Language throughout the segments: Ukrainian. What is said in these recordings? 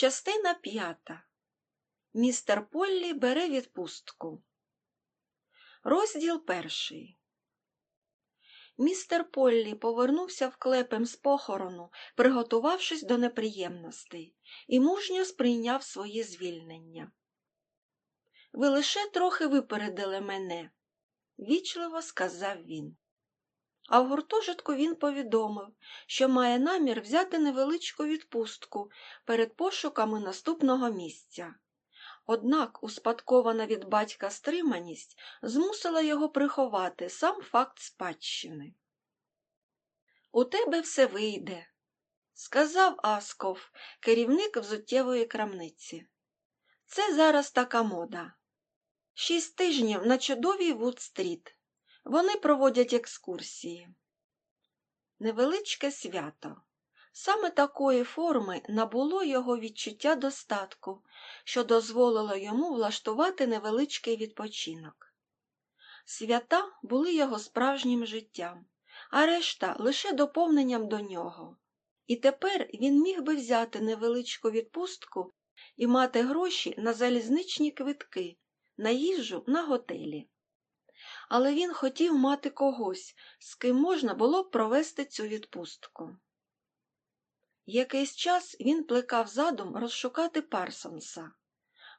Частина п'ята. Містер Поллі бере відпустку. Розділ перший. Містер Поллі повернувся в клепем з похорону, приготувавшись до неприємностей, і мужньо сприйняв своє звільнення. Ви лише трохи випередили мене, вічливо сказав він. А в гуртожитку він повідомив, що має намір взяти невеличку відпустку перед пошуками наступного місця. Однак успадкована від батька стриманість змусила його приховати сам факт спадщини. У тебе все вийде, сказав Асков, керівник взуттєвої крамниці. Це зараз така мода. Шість тижнів на чудовій Вуд-стріт. Вони проводять екскурсії. Невеличке свято. Саме такої форми набуло його відчуття достатку, що дозволило йому влаштувати невеличкий відпочинок. Свята були його справжнім життям, а решта лише доповненням до нього. І тепер він міг би взяти невеличку відпустку і мати гроші на залізничні квитки, на їжу на готелі але він хотів мати когось, з ким можна було б провести цю відпустку. Якийсь час він плекав задум розшукати Парсонса,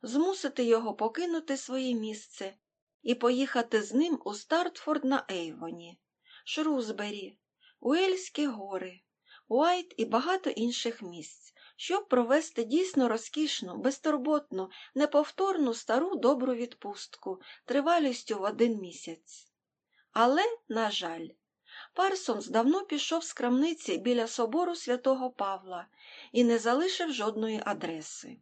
змусити його покинути своє місце і поїхати з ним у Стартфорд на Ейвоні, Шрузбері, Уельські гори, Уайт і багато інших місць, щоб провести дійсно розкішну, безтурботну, неповторну стару добру відпустку тривалістю в один місяць. Але, на жаль, Парсонс давно пішов з крамниці біля собору святого Павла і не залишив жодної адреси.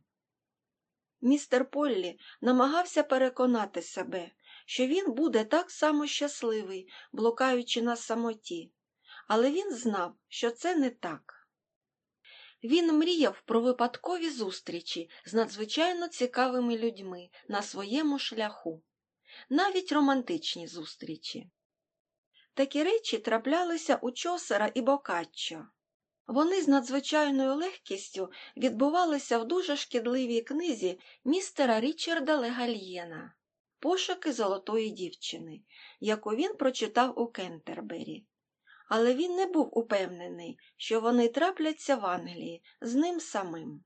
Містер Поллі намагався переконати себе, що він буде так само щасливий, блукаючи на самоті, але він знав, що це не так. Він мріяв про випадкові зустрічі з надзвичайно цікавими людьми на своєму шляху, навіть романтичні зустрічі. Такі речі траплялися у Чосера і Бокаччо. Вони з надзвичайною легкістю відбувалися в дуже шкідливій книзі містера Річарда Легальєна Пошуки золотої дівчини, яку він прочитав у Кентербері але він не був упевнений, що вони трапляться в Англії з ним самим.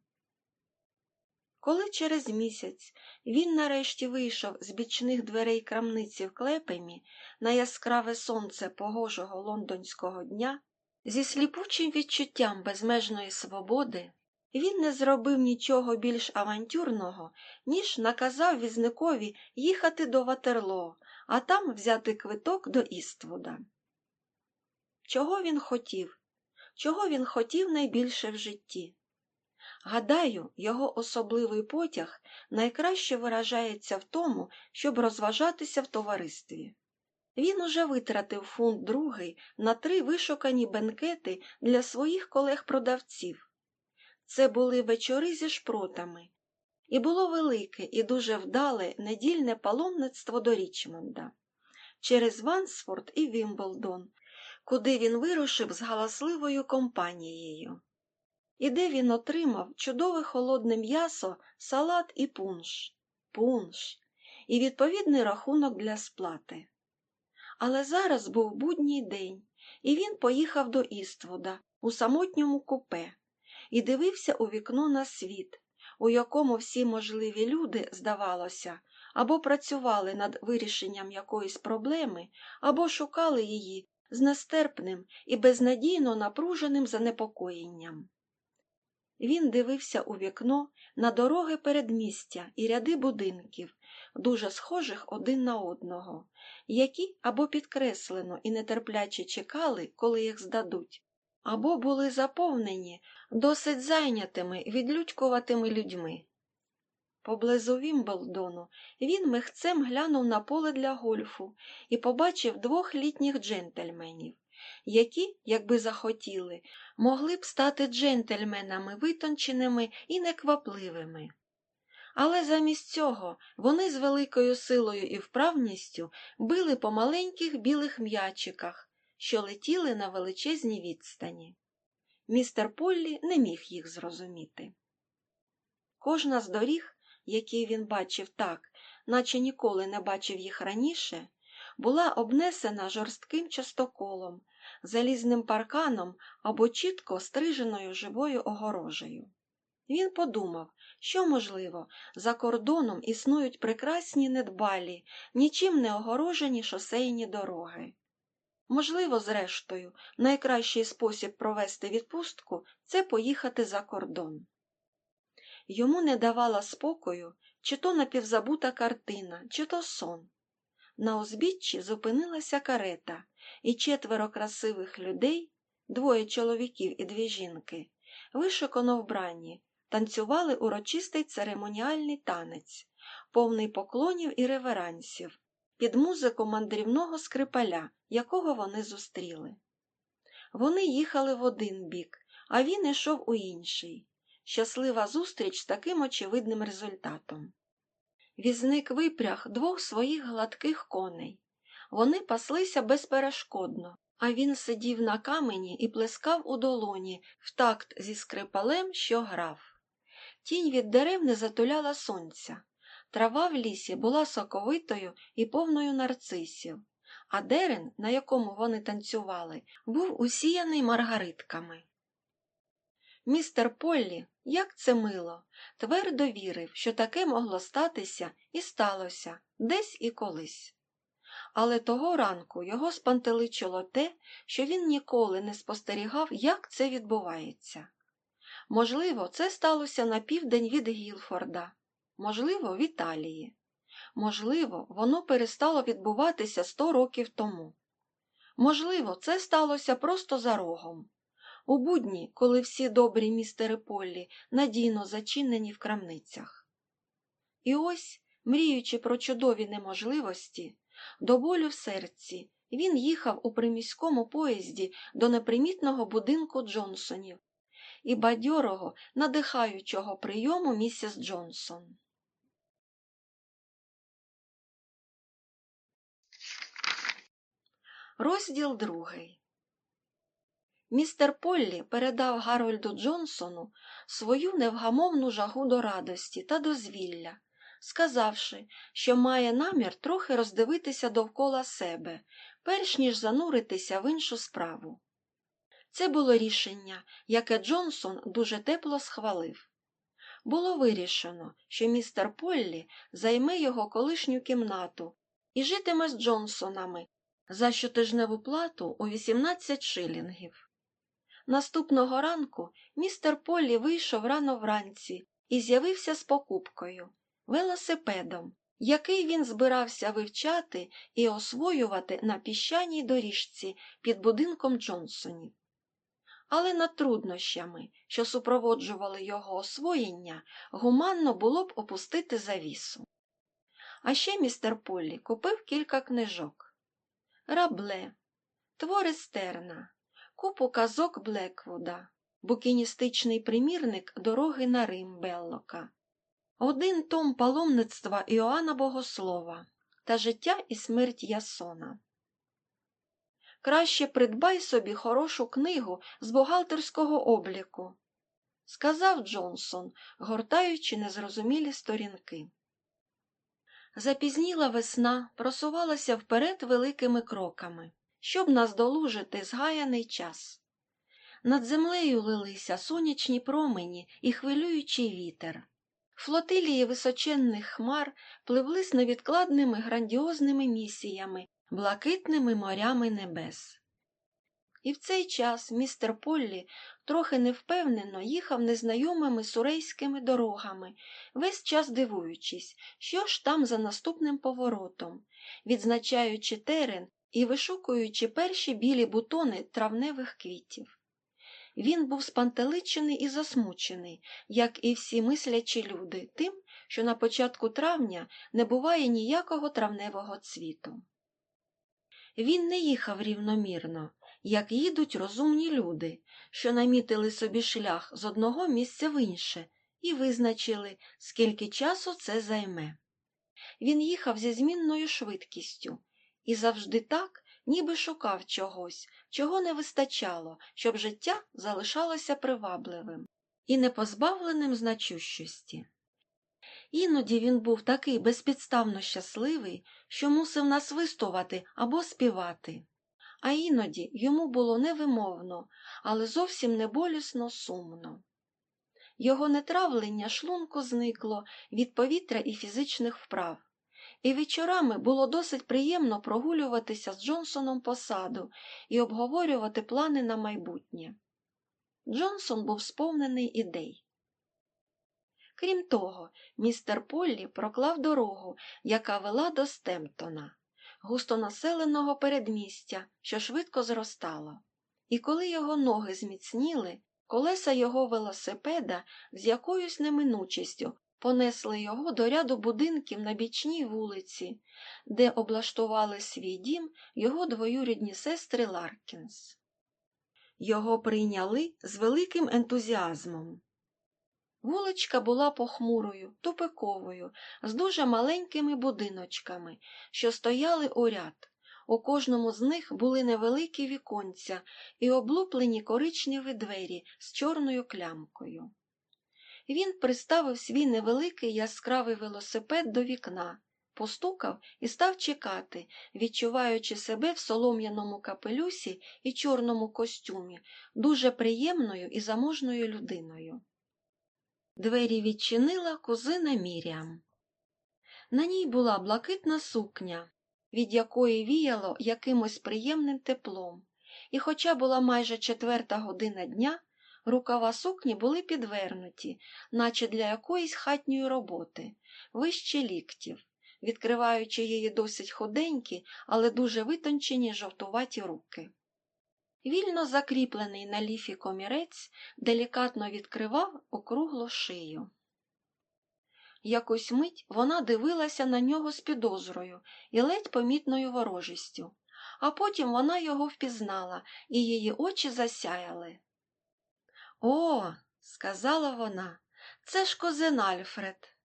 Коли через місяць він нарешті вийшов з бічних дверей крамниці в клепемі на яскраве сонце погожого лондонського дня, зі сліпучим відчуттям безмежної свободи, він не зробив нічого більш авантюрного, ніж наказав візникові їхати до Ватерлоо, а там взяти квиток до Іствуда. Чого він хотів? Чого він хотів найбільше в житті? Гадаю, його особливий потяг найкраще виражається в тому, щоб розважатися в товаристві. Він уже витратив фунт другий на три вишукані бенкети для своїх колег-продавців. Це були вечори зі шпротами, і було велике і дуже вдале недільне паломництво до Річмонда через Вансфорд і Вімблдон, куди він вирушив з галасливою компанією, і де він отримав чудове холодне м'ясо, салат і пунш, пунш, і відповідний рахунок для сплати. Але зараз був будній день, і він поїхав до Іствуда у самотньому купе і дивився у вікно на світ, у якому всі можливі люди, здавалося, або працювали над вирішенням якоїсь проблеми, або шукали її з нестерпним і безнадійно напруженим занепокоєнням. Він дивився у вікно на дороги передмістя і ряди будинків, дуже схожих один на одного, які або підкреслено і нетерпляче чекали, коли їх здадуть, або були заповнені досить зайнятими відлюдькуватими людьми. Поблизу Вімблдону він михцем глянув на поле для гольфу і побачив двох літніх джентльменів, які, якби захотіли, могли б стати джентльменами витонченими і неквапливими. Але замість цього вони з великою силою і вправністю били по маленьких білих м'ячиках, що летіли на величезній відстані. Містер Поллі не міг їх зрозуміти. Кожна з доріг, які він бачив так, наче ніколи не бачив їх раніше, була обнесена жорстким частоколом, залізним парканом або чітко стриженою живою огорожею. Він подумав, що, можливо, за кордоном існують прекрасні недбалі, нічим не огорожені шосейні дороги. Можливо, зрештою, найкращий спосіб провести відпустку це поїхати за кордон. Йому не давала спокою чи то напівзабута картина, чи то сон. На узбіччі зупинилася карета, і четверо красивих людей, двоє чоловіків і дві жінки, вишикано вбранні, танцювали урочистий церемоніальний танець, повний поклонів і реверансів, під музику мандрівного скрипаля, якого вони зустріли. Вони їхали в один бік, а він ішов у інший. Щаслива зустріч з таким очевидним результатом. Візник випряг двох своїх гладких коней. Вони паслися безперешкодно, а він сидів на камені і плескав у долоні в такт зі скрипалем, що грав. Тінь від дерев не затуляла сонця. Трава в лісі була соковитою і повною нарцисів, а дерен, на якому вони танцювали, був усіяний маргаритками. Містер Поллі, як це мило, твердо вірив, що таке могло статися і сталося десь і колись. Але того ранку його спантеличило те, що він ніколи не спостерігав, як це відбувається. Можливо, це сталося на південь від Гілфорда, можливо, в Італії. Можливо, воно перестало відбуватися сто років тому. Можливо, це сталося просто за рогом. У будні, коли всі добрі містери Поллі надійно зачинені в крамницях. І ось, мріючи про чудові неможливості, до болю в серці, він їхав у приміському поїзді до непримітного будинку Джонсонів і бадьорого, надихаючого прийому місіс Джонсон. Розділ другий Містер Поллі передав Гарольду Джонсону свою невгамовну жагу до радості та дозвілля, сказавши, що має намір трохи роздивитися довкола себе, перш ніж зануритися в іншу справу. Це було рішення, яке Джонсон дуже тепло схвалив. Було вирішено, що містер Поллі займе його колишню кімнату і житиме з Джонсонами за щотижневу плату у 18 шилінгів. Наступного ранку містер Поллі вийшов рано вранці і з'явився з покупкою велосипедом, який він збирався вивчати і освоювати на піщаній доріжці під будинком Джонсонів. Але над труднощами, що супроводжували його освоєння, гуманно було б опустити завісу. А ще містер Поллі купив кілька книжок Рабле, Твори Стерна, купу казок Блеквуда, букіністичний примірник дороги на Рим Беллока, один том паломництва Іоанна Богослова та життя і смерть Ясона. Краще придбай собі хорошу книгу з бухгалтерського обліку, сказав Джонсон, гортаючи незрозумілі сторінки. Запізніла весна просувалася вперед великими кроками, щоб наздолужити згаяний час. Над землею лилися сонячні промені і хвилюючий вітер. Флотилії височенних хмар пливли з невідкладними грандіозними місіями, блакитними морями небес. І в цей час містер Поллі трохи невпевнено їхав незнайомими сурейськими дорогами, весь час дивуючись, що ж там за наступним поворотом, відзначаючи терен і вишукуючи перші білі бутони травневих квітів. Він був спантеличений і засмучений, як і всі мислячі люди, тим, що на початку травня не буває ніякого травневого цвіту. Він не їхав рівномірно, як їдуть розумні люди, що намітили собі шлях з одного місця в інше і визначили, скільки часу це займе. Він їхав зі змінною швидкістю і завжди так, ніби шукав чогось, чого не вистачало, щоб життя залишалося привабливим. і не позбавленим значущості. Іноді він був такий безпідставно щасливий, що мусив насвистувати або співати, а іноді йому було невимовно, але зовсім не болісно сумно. Його нетравлення шлунку зникло від повітря і фізичних вправ, і вечорами було досить приємно прогулюватися з Джонсоном по саду і обговорювати плани на майбутнє. Джонсон був сповнений ідей. Крім того, містер Поллі проклав дорогу, яка вела до Стемптона, густонаселеного передмістя, що швидко зростало. І коли його ноги зміцніли, колеса його велосипеда з якоюсь неминучістю понесли його до ряду будинків на бічній вулиці, де облаштували свій дім його двоюрідні сестри Ларкінс. Його прийняли з великим ентузіазмом. Вуличка була похмурою, тупиковою, з дуже маленькими будиночками, що стояли у ряд. У кожному з них були невеликі віконця і облуплені коричневі двері з чорною клямкою. Він приставив свій невеликий яскравий велосипед до вікна, постукав і став чекати, відчуваючи себе в солом'яному капелюсі і чорному костюмі, дуже приємною і заможною людиною. Двері відчинила кузина Міріам. На ній була блакитна сукня, від якої віяло якимось приємним теплом, і, хоча була майже четверта година дня, рукава сукні були підвернуті, наче для якоїсь хатньої роботи, вище ліктів, відкриваючи її досить худенькі, але дуже витончені жовтуваті руки. Вільно закріплений на ліфі комірець делікатно відкривав округлу шию. Якусь мить вона дивилася на нього з підозрою і ледь помітною ворожістю, а потім вона його впізнала, і її очі засяяли. О, сказала вона, це ж козин Альфред.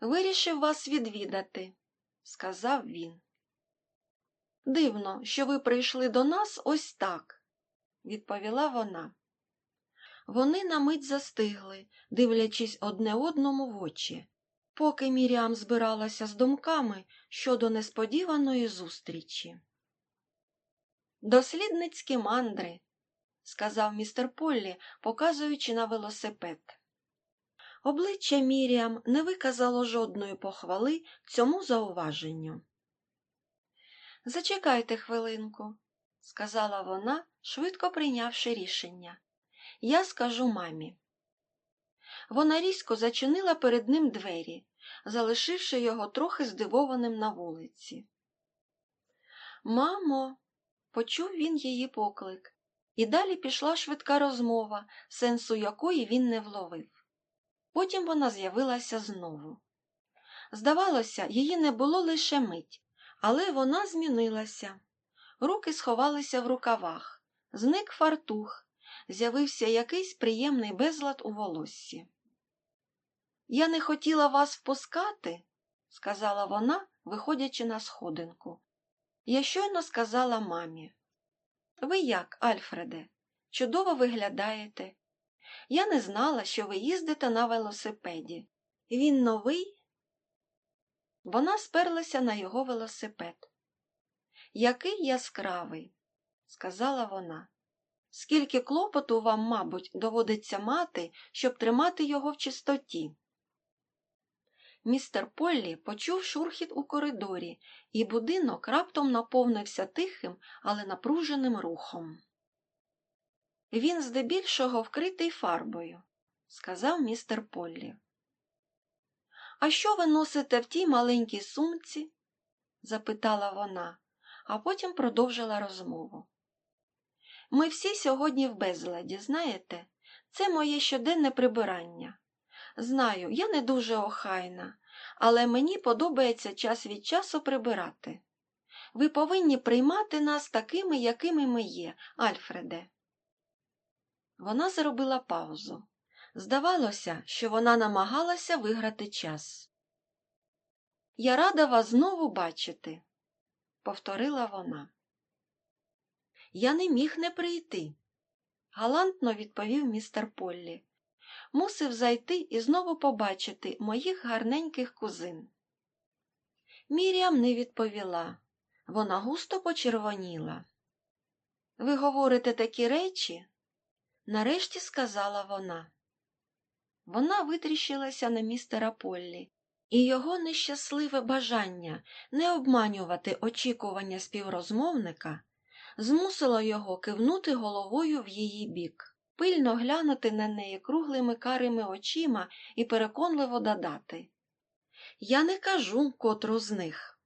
Вирішив вас відвідати, сказав він. Дивно, що ви прийшли до нас ось так, відповіла вона. Вони на мить застигли, дивлячись одне одному в очі, поки Міріам збиралася з думками щодо несподіваної зустрічі. Дослідницькі мандри, сказав містер Поллі, показуючи на велосипед. Обличчя Міріам не виказало жодної похвали цьому зауваженню. Зачекайте хвилинку, сказала вона, швидко прийнявши рішення. Я скажу мамі. Вона різко зачинила перед ним двері, залишивши його трохи здивованим на вулиці. Мамо, почув він її поклик, і далі пішла швидка розмова, сенсу якої він не вловив. Потім вона з'явилася знову. Здавалося, її не було лише мить, але вона змінилася. Руки сховалися в рукавах, зник фартух, з'явився якийсь приємний безлад у волоссі. Я не хотіла вас впускати, сказала вона, виходячи на сходинку. Я щойно сказала мамі. Ви як, Альфреде, чудово виглядаєте. Я не знала, що ви їздите на велосипеді. Він новий? Вона сперлася на його велосипед. Який яскравий, сказала вона. Скільки клопоту вам, мабуть, доводиться мати, щоб тримати його в чистоті. Містер Поллі почув шурхіт у коридорі, і будинок раптом наповнився тихим, але напруженим рухом. Він здебільшого вкритий фарбою, сказав містер Поллі. А що ви носите в тій маленькій сумці? запитала вона, а потім продовжила розмову. Ми всі сьогодні в безладі, знаєте, це моє щоденне прибирання. Знаю, я не дуже охайна, але мені подобається час від часу прибирати. Ви повинні приймати нас такими, якими ми є, Альфреде. Вона зробила паузу. Здавалося, що вона намагалася виграти час. Я рада вас знову бачити, повторила вона. Я не міг не прийти, галантно відповів містер Поллі. Мусив зайти і знову побачити моїх гарненьких кузин. Мір'ям не відповіла. Вона густо почервоніла. Ви говорите такі речі? Нарешті сказала вона. Вона витріщилася на містера Поллі, і його нещасливе бажання не обманювати очікування співрозмовника змусило його кивнути головою в її бік, пильно глянути на неї круглими карими очима і переконливо додати. Я не кажу котру з них.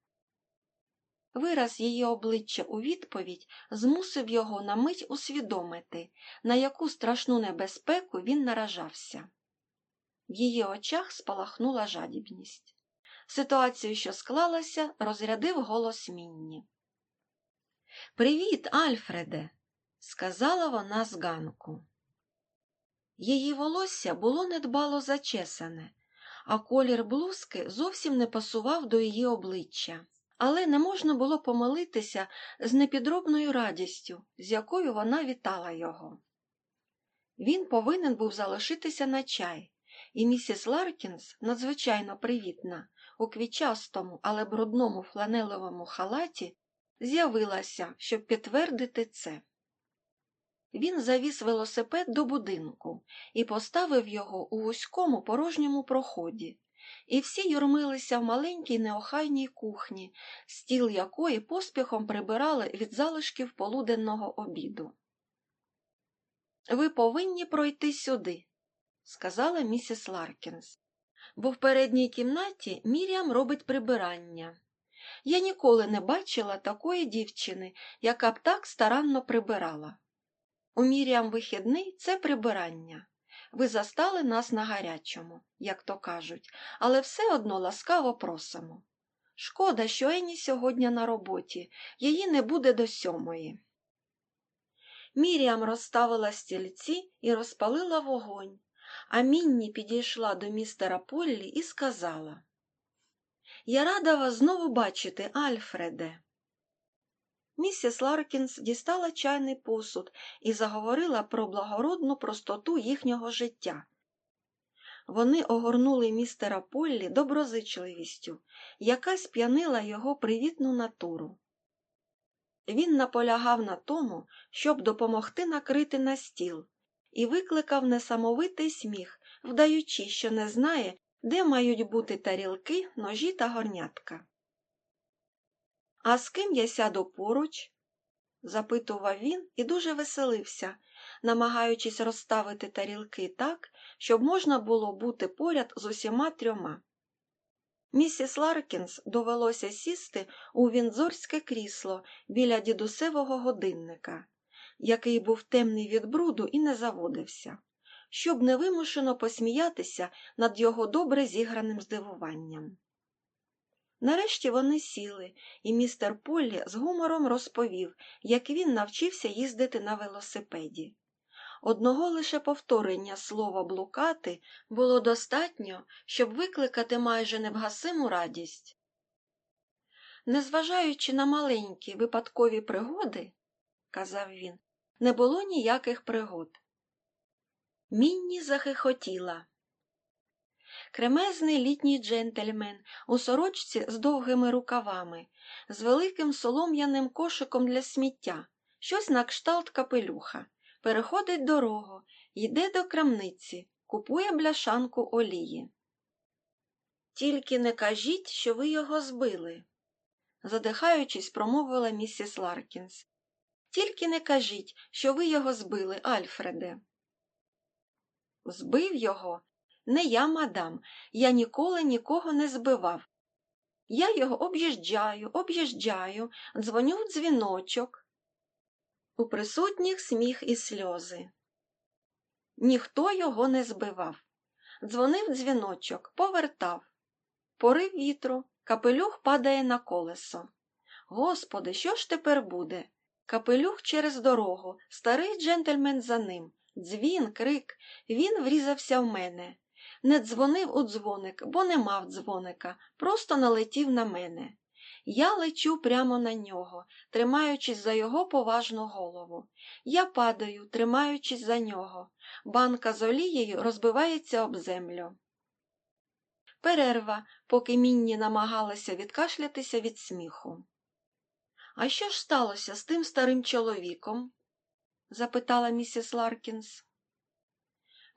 Вираз її обличчя у відповідь змусив його на мить усвідомити, на яку страшну небезпеку він наражався. В її очах спалахнула жадібність. Ситуацію, що склалася, розрядив голос Мінні. Привіт, Альфреде, сказала вона з ганку. Її волосся було недбало зачесане, а колір блузки зовсім не пасував до її обличчя але не можна було помилитися з непідробною радістю, з якою вона вітала його. Він повинен був залишитися на чай, і місіс Ларкінс, надзвичайно привітна, у квітчастому, але брудному фланелевому халаті, з'явилася, щоб підтвердити це. Він завіз велосипед до будинку і поставив його у вузькому порожньому проході, і всі юрмилися в маленькій неохайній кухні, стіл якої поспіхом прибирали від залишків полуденного обіду. Ви повинні пройти сюди, сказала місіс Ларкінс, бо в передній кімнаті Міріам робить прибирання. Я ніколи не бачила такої дівчини, яка б так старанно прибирала. У Міріам вихідний це прибирання. Ви застали нас на гарячому, як то кажуть, але все одно ласкаво просимо. Шкода, що Ені сьогодні на роботі, її не буде до сьомої. Міріам розставила стільці і розпалила вогонь, а Мінні підійшла до містера Поллі і сказала Я рада вас знову бачити, Альфреде. Місіс Ларкінс дістала чайний посуд і заговорила про благородну простоту їхнього життя. Вони огорнули містера Поллі доброзичливістю, яка сп'янила його привітну натуру. Він наполягав на тому, щоб допомогти накрити на стіл, і викликав несамовитий сміх, вдаючи, що не знає, де мають бути тарілки, ножі та горнятка. А з ким я сяду поруч? запитував він і дуже веселився, намагаючись розставити тарілки так, щоб можна було бути поряд з усіма трьома. Місіс Ларкінс довелося сісти у вінзорське крісло біля дідусевого годинника, який був темний від бруду і не заводився, щоб невимушено посміятися над його добре зіграним здивуванням. Нарешті вони сіли, і містер Поллі з гумором розповів, як він навчився їздити на велосипеді. Одного лише повторення слова блукати було достатньо, щоб викликати майже невгасиму радість. Незважаючи на маленькі випадкові пригоди, казав він, не було ніяких пригод. Мінні захихотіла. Кремезний літній джентльмен у сорочці з довгими рукавами, з великим солом'яним кошиком для сміття, щось на кшталт капелюха, переходить дорогу, йде до крамниці, купує бляшанку олії. Тільки не кажіть, що ви його збили, задихаючись, промовила місіс Ларкінс. Тільки не кажіть, що ви його збили, Альфреде. Збив його не я, мадам, я ніколи нікого не збивав. Я його об'їжджаю, об'їжджаю, дзвоню в дзвіночок. У присутніх сміх і сльози. Ніхто його не збивав. Дзвонив дзвіночок, повертав. Порив вітру, капелюх падає на колесо. Господи, що ж тепер буде? Капелюх через дорогу, старий джентльмен за ним. Дзвін, крик, він врізався в мене. Не дзвонив у дзвоник, бо не мав дзвоника, просто налетів на мене. Я лечу прямо на нього, тримаючись за його поважну голову. Я падаю, тримаючись за нього. Банка з олією розбивається об землю. Перерва, поки Мінні намагалася відкашлятися від сміху. А що ж сталося з тим старим чоловіком? запитала місіс Ларкінс.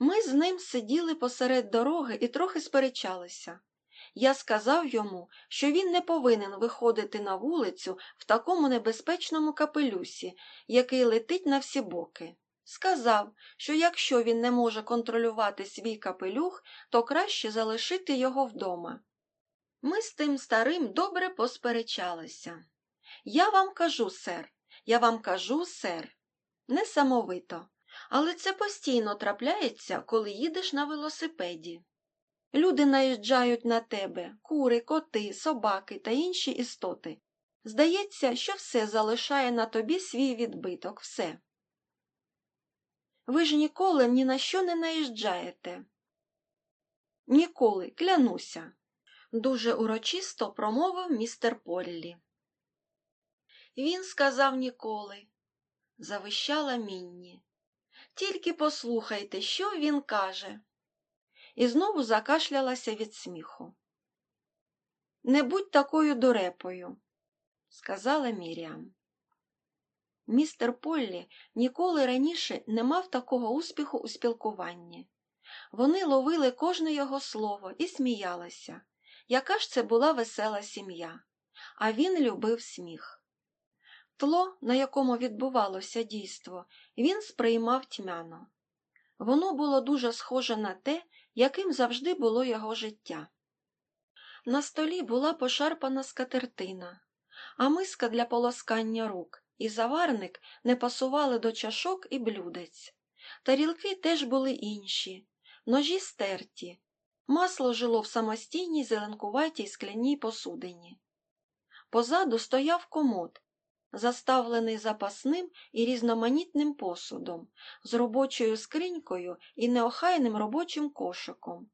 Ми з ним сиділи посеред дороги і трохи сперечалися. Я сказав йому, що він не повинен виходити на вулицю в такому небезпечному капелюсі, який летить на всі боки. Сказав, що якщо він не може контролювати свій капелюх, то краще залишити його вдома. Ми з тим старим добре посперечалися. Я вам кажу, сер, я вам кажу, сер. Несамовито. Але це постійно трапляється, коли їдеш на велосипеді. Люди наїжджають на тебе кури, коти, собаки та інші істоти. Здається, що все залишає на тобі свій відбиток, все. Ви ж ніколи ні на що не наїжджаєте. Ніколи, клянуся, дуже урочисто промовив містер Поллі. Він сказав ніколи, завищала Мінні. Тільки послухайте, що він каже. І знову закашлялася від сміху. Не будь такою дурепою, сказала Міріам. Містер Поллі ніколи раніше не мав такого успіху у спілкуванні. Вони ловили кожне його слово і сміялися. Яка ж це була весела сім'я, а він любив сміх. Тло, на якому відбувалося дійство, він сприймав тьмяно. Воно було дуже схоже на те, яким завжди було його життя. На столі була пошарпана скатертина, а миска для полоскання рук і заварник не пасували до чашок і блюдець. Тарілки теж були інші, ножі стерті, масло жило в самостійній зеленкуватій скляній посудині. Позаду стояв комод, заставлений запасним і різноманітним посудом, з робочою скринькою і неохайним робочим кошиком.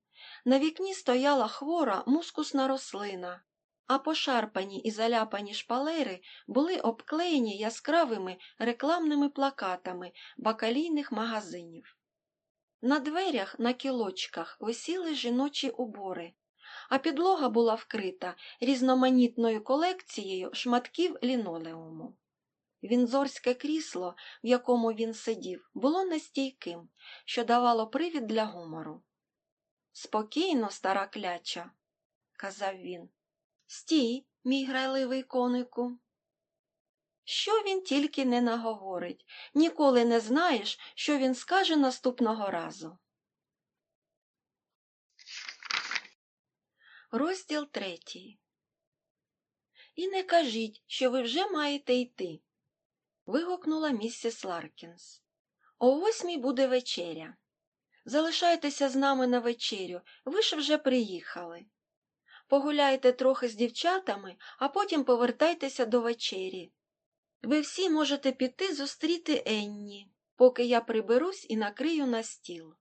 На вікні стояла хвора мускусна рослина, а пошарпані і заляпані шпалери були обклеєні яскравими рекламними плакатами бакалійних магазинів. На дверях на кілочках висіли жіночі убори, а підлога була вкрита різноманітною колекцією шматків лінолеуму. Вінзорське крісло, в якому він сидів, було нестійким, що давало привід для гумору. Спокійно, стара кляча, казав він. Стій, мій грайливий конику. Що він тільки не наговорить, ніколи не знаєш, що він скаже наступного разу. Розділ третій. І не кажіть, що ви вже маєте йти. вигукнула місіс Ларкінс. О восьмій буде вечеря. Залишайтеся з нами на вечерю, ви ж вже приїхали. Погуляйте трохи з дівчатами, а потім повертайтеся до вечері. Ви всі можете піти зустріти Енні, поки я приберусь і накрию на стіл.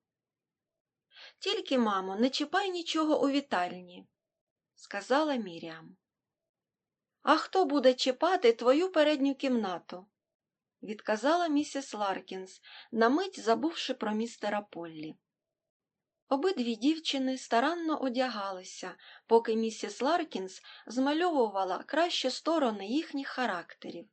Тільки, мамо, не чіпай нічого у вітальні, сказала Міріам. А хто буде чіпати твою передню кімнату? відказала місіс Ларкінс, на мить забувши про містера Поллі. Обидві дівчини старанно одягалися, поки місіс Ларкінс змальовувала кращі сторони їхніх характерів,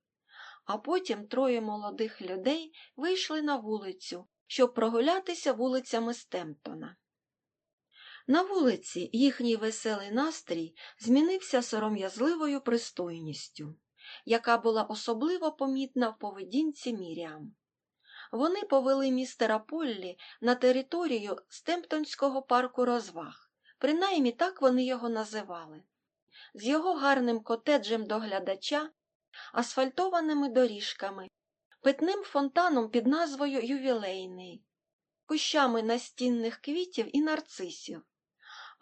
а потім троє молодих людей вийшли на вулицю, щоб прогулятися вулицями Стемптона. На вулиці їхній веселий настрій змінився сором'язливою пристойністю, яка була особливо помітна в поведінці Міріам. Вони повели містера Поллі на територію Стемптонського парку розваг, принаймні так вони його називали, з його гарним котеджем доглядача, асфальтованими доріжками, питним фонтаном під назвою Ювілейний, кущами настінних квітів і нарцисів,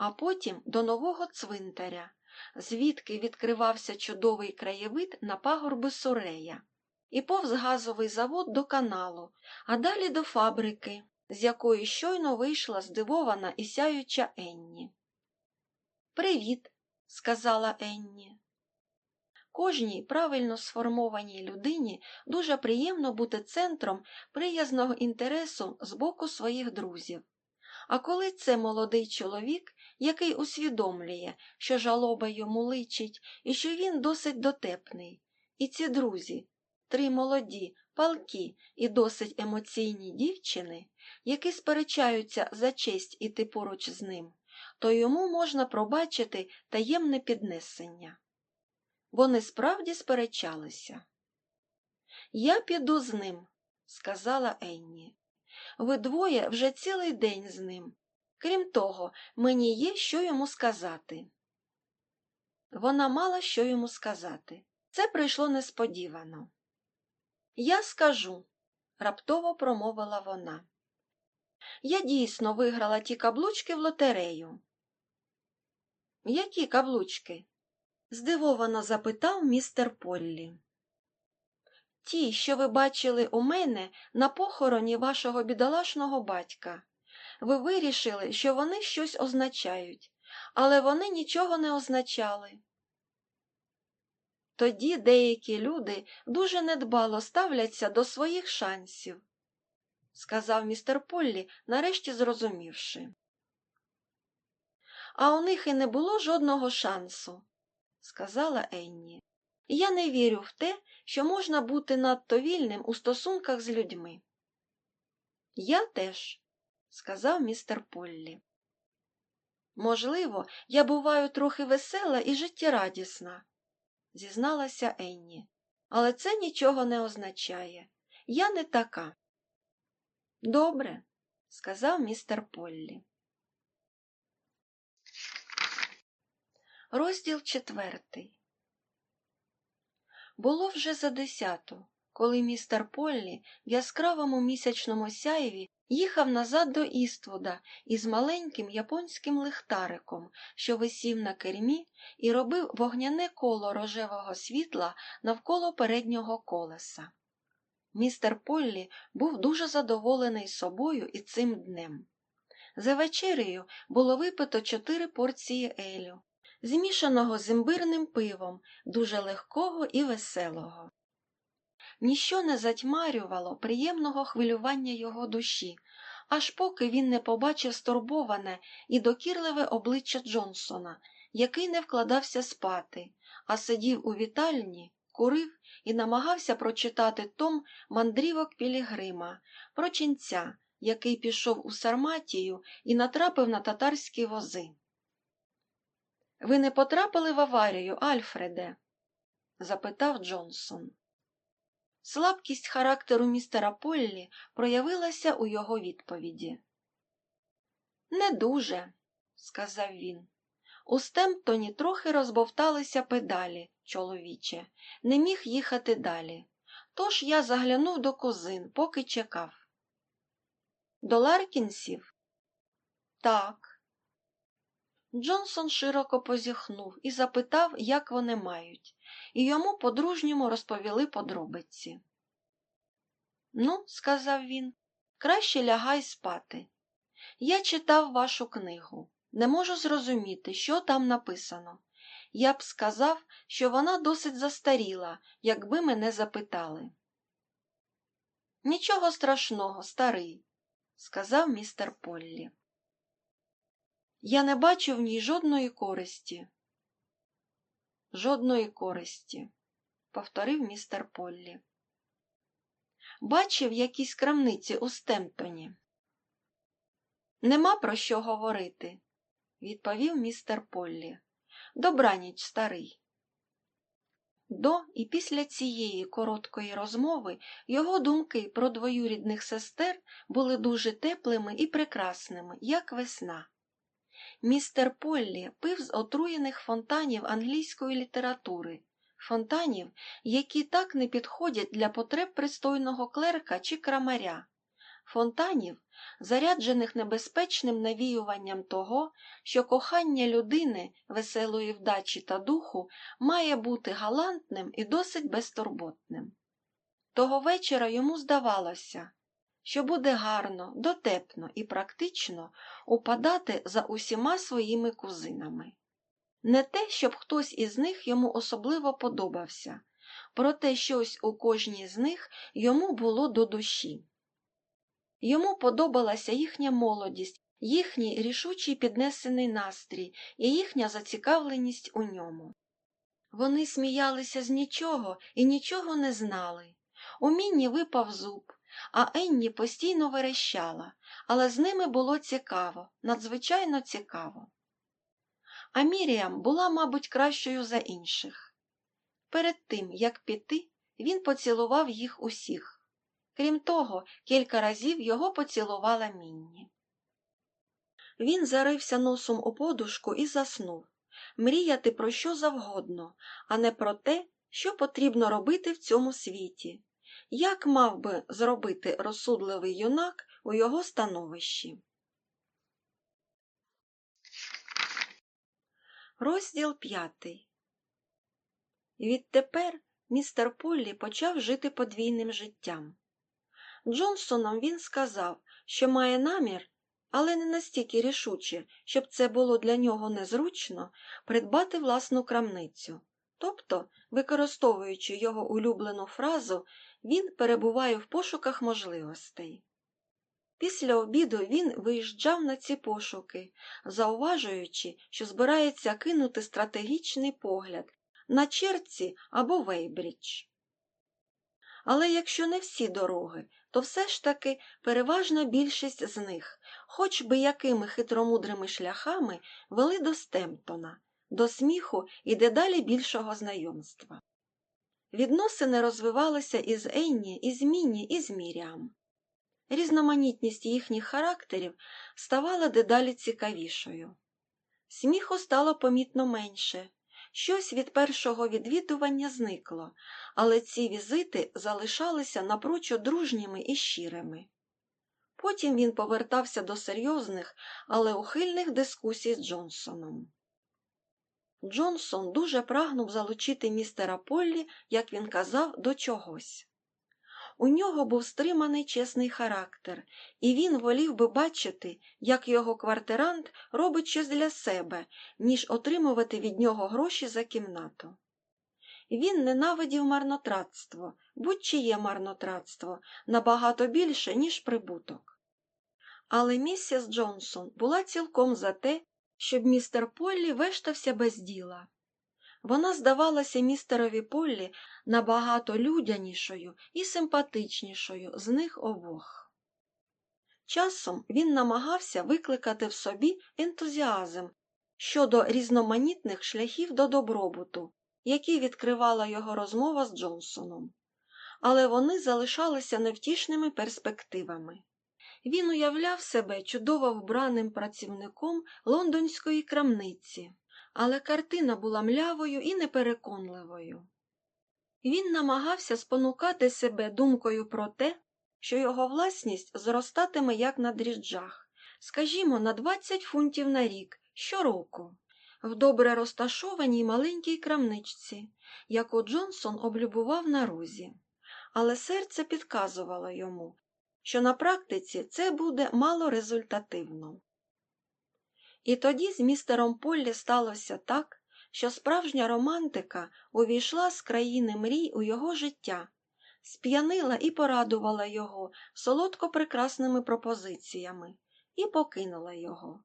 а потім до нового цвинтаря, звідки відкривався чудовий краєвид на пагорби Сурея і повз газовий завод до каналу, а далі до фабрики, з якої щойно вийшла здивована і сяюча Енні. Привіт, сказала Енні. Кожній правильно сформованій людині дуже приємно бути центром приязного інтересу з боку своїх друзів. А коли це молодий чоловік, який усвідомлює, що жалоба йому личить і що він досить дотепний, і ці друзі, три молоді, палкі і досить емоційні дівчини, які сперечаються за честь іти поруч з ним, то йому можна пробачити таємне піднесення. Вони справді сперечалися. Я піду з ним, сказала Енні. Ви двоє вже цілий день з ним. Крім того, мені є що йому сказати. Вона мала що йому сказати. Це прийшло несподівано. Я скажу, раптово промовила вона. Я дійсно виграла ті каблучки в лотерею. Які каблучки? здивовано запитав містер Поллі. Ті, що ви бачили у мене на похороні вашого бідолашного батька. Ви вирішили, що вони щось означають, але вони нічого не означали. Тоді деякі люди дуже недбало ставляться до своїх шансів, сказав містер Поллі, нарешті зрозумівши. А у них і не було жодного шансу, сказала Енні. Я не вірю в те, що можна бути надто вільним у стосунках з людьми. Я теж, сказав містер Поллі. Можливо, я буваю трохи весела і життєрадісна, зізналася Енні, але це нічого не означає. Я не така. Добре, сказав містер Поллі. Розділ четвертий. Було вже за десяту, коли містер Поллі в яскравому місячному сяєві їхав назад до Іствуда із маленьким японським лихтариком, що висів на кермі, і робив вогняне коло рожевого світла навколо переднього колеса. Містер Поллі був дуже задоволений собою і цим днем. За вечерею було випито чотири порції елю, змішаного з імбирним пивом, дуже легкого і веселого. Ніщо не затьмарювало приємного хвилювання його душі, аж поки він не побачив стурбоване і докірливе обличчя Джонсона, який не вкладався спати, а сидів у вітальні, курив і намагався прочитати том мандрівок Пілігрима, про ченця, який пішов у Сарматію і натрапив на татарські вози. Ви не потрапили в аварію, Альфреде? запитав Джонсон. Слабкість характеру містера Поллі проявилася у його відповіді. Не дуже, сказав він. У Стемптоні трохи розбовталися педалі, чоловіче, не міг їхати далі. Тож я заглянув до кузин, поки чекав. До Ларкінсів? Так. Джонсон широко позіхнув і запитав, як вони мають, і йому по-дружньому розповіли подробиці. Ну, сказав він, краще лягай спати. Я читав вашу книгу. Не можу зрозуміти, що там написано. Я б сказав, що вона досить застаріла, якби мене запитали. Нічого страшного, старий, сказав містер Поллі. Я не бачу в ній жодної користі. Жодної користі, повторив містер Поллі. Бачив якісь крамниці у Стемптоні. Нема про що говорити, відповів містер Поллі. Добраніч, старий. До і після цієї короткої розмови його думки про двоюрідних сестер були дуже теплими і прекрасними, як весна. Містер Поллі пив з отруєних фонтанів англійської літератури, фонтанів, які так не підходять для потреб пристойного клерка чи крамаря, фонтанів, заряджених небезпечним навіюванням того, що кохання людини, веселої вдачі та духу має бути галантним і досить безтурботним. Того вечора йому здавалося, що буде гарно, дотепно і практично упадати за усіма своїми кузинами. Не те, щоб хтось із них йому особливо подобався, проте щось у кожній з них йому було до душі. Йому подобалася їхня молодість, їхній рішучий піднесений настрій і їхня зацікавленість у ньому. Вони сміялися з нічого і нічого не знали. У Мінні випав зуб, а Енні постійно верещала, але з ними було цікаво, надзвичайно цікаво. А Міріам була, мабуть, кращою за інших. Перед тим, як піти, він поцілував їх усіх. Крім того, кілька разів його поцілувала Мінні. Він зарився носом у подушку і заснув мріяти про що завгодно, а не про те, що потрібно робити в цьому світі, як мав би зробити розсудливий юнак у його становищі. Розділ п'ятий Відтепер містер Поллі почав жити подвійним життям. Джонсоном він сказав, що має намір, але не настільки рішуче, щоб це було для нього незручно, придбати власну крамницю. Тобто, використовуючи його улюблену фразу, він перебуває в пошуках можливостей. Після обіду він виїжджав на ці пошуки, зауважуючи, що збирається кинути стратегічний погляд на черці або Вейбрідж. Але якщо не всі дороги, то все ж таки переважна більшість з них, хоч би якими хитромудрими шляхами, вели до Стемптона, до сміху і дедалі більшого знайомства. Відносини розвивалися із Енні, із Мінні, і з Міріам. Різноманітність їхніх характерів ставала дедалі цікавішою. Сміху стало помітно менше, щось від першого відвідування зникло, але ці візити залишалися напрочуд дружніми і щирими. Потім він повертався до серйозних, але ухильних дискусій з Джонсоном. Джонсон дуже прагнув залучити містера Поллі, як він казав, до чогось. У нього був стриманий чесний характер, і він волів би бачити, як його квартирант робить щось для себе, ніж отримувати від нього гроші за кімнату. Він ненавидів марнотратство, будь-чиє марнотратство, набагато більше, ніж прибуток. Але місіс Джонсон була цілком за те, щоб містер Поллі вештався без діла. Вона здавалася містерові Поллі набагато людянішою і симпатичнішою з них обох. Часом він намагався викликати в собі ентузіазм щодо різноманітних шляхів до добробуту, які відкривала його розмова з Джонсоном, але вони залишалися невтішними перспективами. Він уявляв себе чудово вбраним працівником лондонської крамниці, але картина була млявою і непереконливою. Він намагався спонукати себе думкою про те, що його власність зростатиме як на дріжджах, скажімо, на 20 фунтів на рік щороку, в добре розташованій маленькій крамничці, яку Джонсон облюбував на розі. Але серце підказувало йому, що на практиці це буде мало результативно. І тоді з містером Поллі сталося так, що справжня романтика увійшла з країни мрій у його життя, сп'янила і порадувала його солодко прекрасними пропозиціями, і покинула його.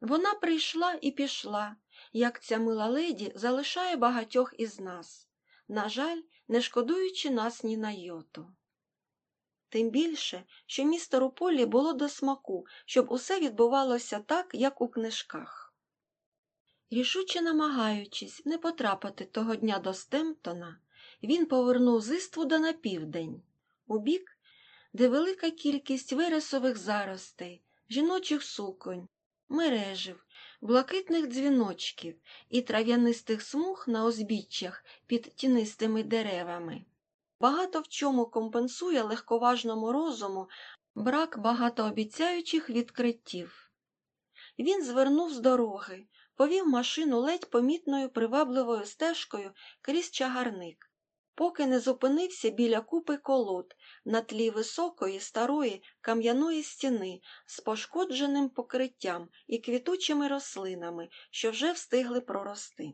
Вона прийшла і пішла, як ця мила леді залишає багатьох із нас, на жаль, не шкодуючи нас ні на йоту. Тим більше, що містеру Полі було до смаку, щоб усе відбувалося так, як у книжках. Рішуче намагаючись не потрапити того дня до Стемптона, він повернув з Іствуда на південь, у бік, де велика кількість вересових заростей, жіночих суконь, мережів, блакитних дзвіночків і трав'янистих смуг на озбіччях під тінистими деревами. Багато в чому компенсує легковажному розуму брак багатообіцяючих відкриттів. Він звернув з дороги, повів машину ледь помітною привабливою стежкою крізь чагарник, поки не зупинився біля купи колод на тлі високої старої кам'яної стіни з пошкодженим покриттям і квітучими рослинами, що вже встигли прорости.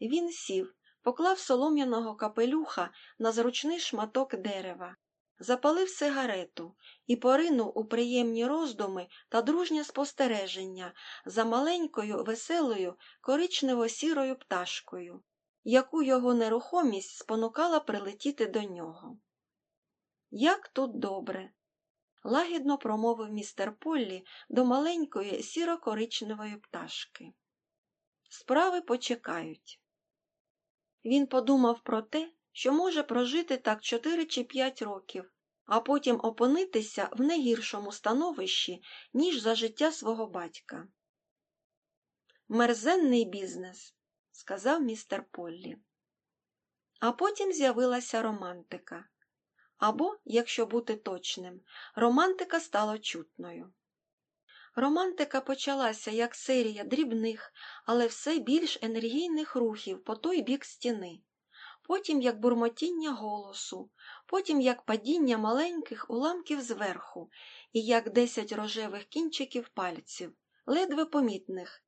Він сів, поклав солом'яного капелюха на зручний шматок дерева, запалив сигарету і поринув у приємні роздуми та дружнє спостереження за маленькою веселою коричнево-сірою пташкою, яку його нерухомість спонукала прилетіти до нього. Як тут добре, лагідно промовив містер Поллі до маленької сіро-коричневої пташки. Справи почекають. Він подумав про те, що може прожити так чотири чи п'ять років, а потім опинитися в не становищі, ніж за життя свого батька. Мерзенний бізнес, сказав містер Поллі. А потім з'явилася романтика. Або, якщо бути точним, романтика стала чутною. Романтика почалася як серія дрібних, але все більш енергійних рухів по той бік стіни, потім як бурмотіння голосу, потім як падіння маленьких уламків зверху і як десять рожевих кінчиків пальців, ледве помітних.